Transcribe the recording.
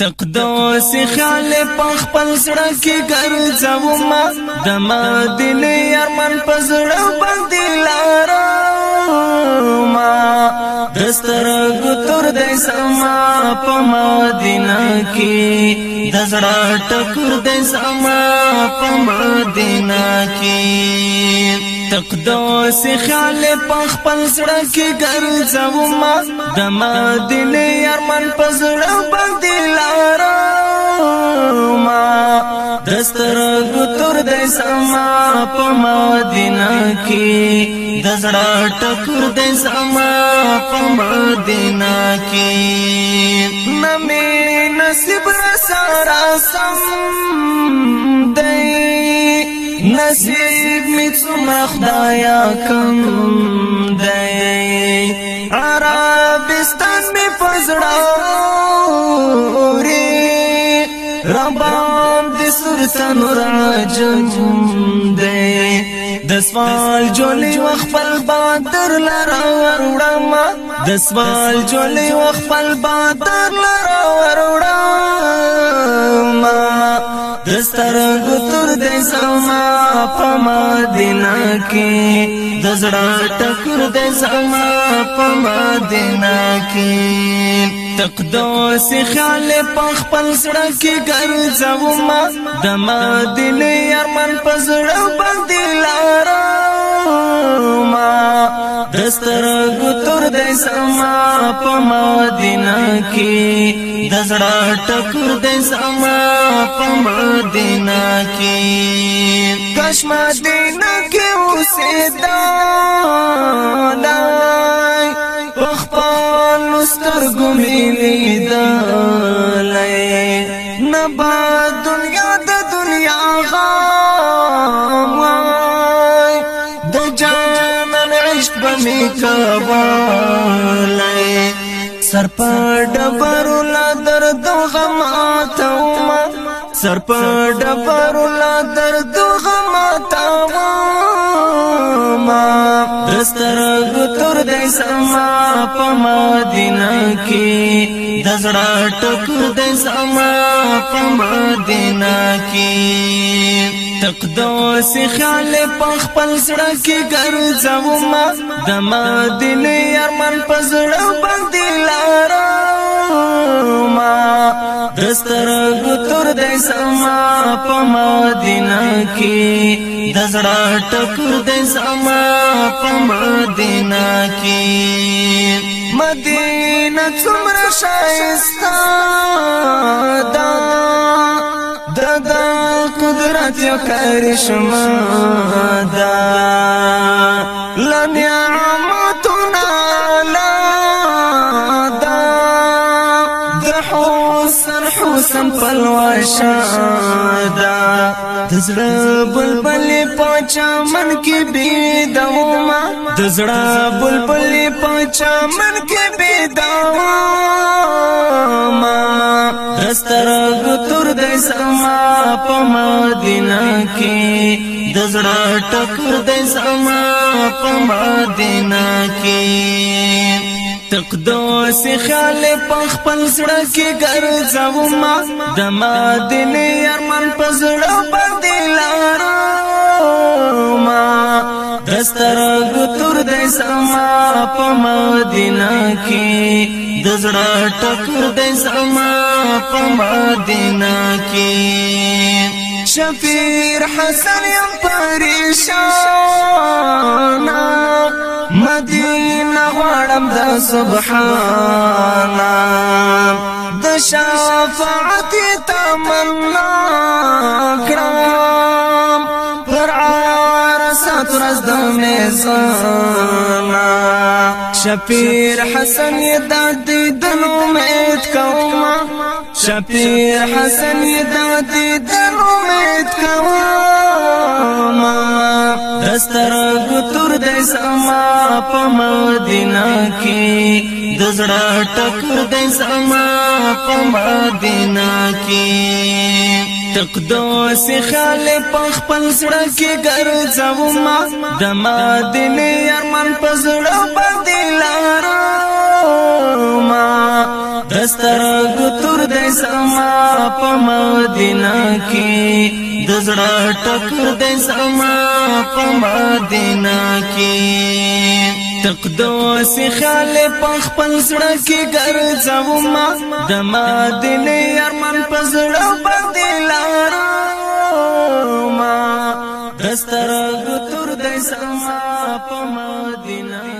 تقدو سی خیال پخ پل سڑا کی گرزاو ما دما دلی ارمان پزڑا بندی لارا دسترګو تور د سما په مدینه کې دزړه ټکور د سما په مدینه کې تقدو سی خیال پخ پل زړه کې ګرځو ما د مدینه یارمن په زړه باندې لارا ما دسترګو تور د سما په مدینه کې د زړه ټکور د زما په مدینه کې نمې نصیب سره سم دی نصیب می څومره خدایا کم دی عربستان می پزړه باندې سور تنور عجم دی د سوال جولې وخپل بادر لرا وروړم د سوال جولې وخپل بادر لرا وروړم دسترګو تر دې سما په مدینه کې دزړه ټکر دې سما په مدینه کې تقدس خیال پخ پل سړه کې ګرځو ما د مدینه ارمن پزړه باندې لارو ما دستر ګتور د سما په مدینه کې دزړه ټکور د سما په مدینه کې کشمه دینه کې اوسېدا سترګو می لیدلې نبا دنیا د دنیا غم وای د جانان عشق می کوالې سر په ډبرو لا درد غم اتو ما سر په ډبرو لا درد غم اتو ما دستر ګتور دای سما په مدینه کې دزړه ټکور دای سما په مدینه کې تقدو سی خیال پخ پل سڑا کی گرزو ما دما دل یرمن پزڑا بندی لارا ما دسترگو ټکر دې سما په مدینه کې د زړه ټکر دې سما په مدینه کې مدینه څومره شایسته دا د قدرت یو کرشمه ده حسن پلواشا دا دزړه بلبل پاچا من کې بي دوما دزړه بلبل پاچا من کې بي دوما رستر ګتور د سما په مدینه کې د زړه ټکر د زما په مدینه کې تقدو سی خیال په خپل زړه کې ګرځاو ما د مدینه یرمن په زړه باندې لارو ما دستر ګتور د سما په مدینه کې د زړه ټکر د سما په مدینه کې شفیر حسن یم پریشانا مدینه غواړم د سبحانا د شفاعت تمنا کړم پر عرصات رز د میزانا شفیر حسن د دیدن امید کوم شفیع حسن دا دیدن امید کوم دستر ګتور د سما په مدینه کې دزړه ټکر د سما په مدینه کې تقدس خال پخ پل زړه کې ګرځو ما د مدینه یمن په زړه باندې لارو ما دستر ګتور د سما په مدینه کې دزړه ټکر د سما په مدینه کې تقدو سی خیال په خپل زړه کې ګرځو ما د مدینه ارمان په زړه باندې لارو ما دستر ګتور د سما په مدینه